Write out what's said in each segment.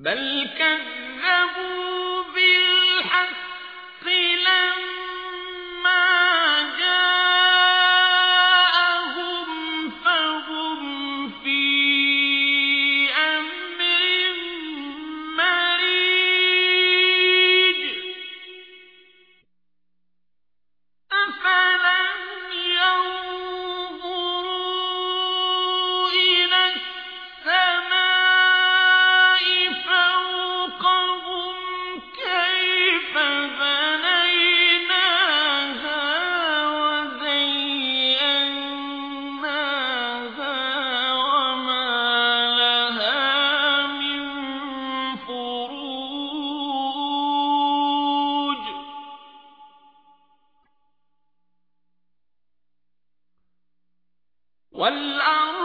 بَلْ كَذَّبُوا وَالْأَرْضَ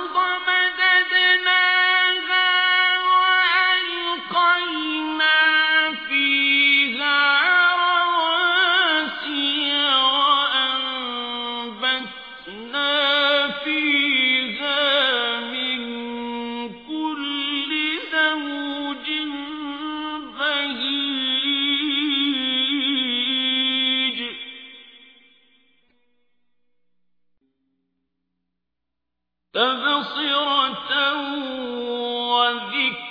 وَذِكْرَىٰ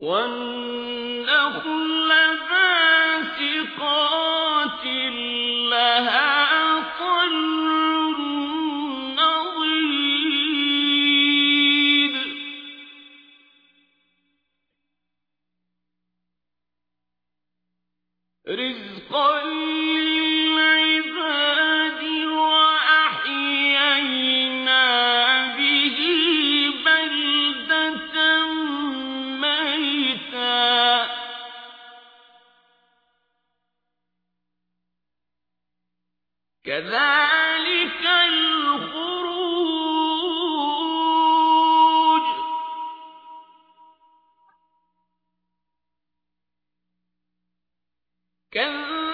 وَالنَّخْلَ بَاسِقَاتٍ لَّهَا كذلك الخروج. كذلك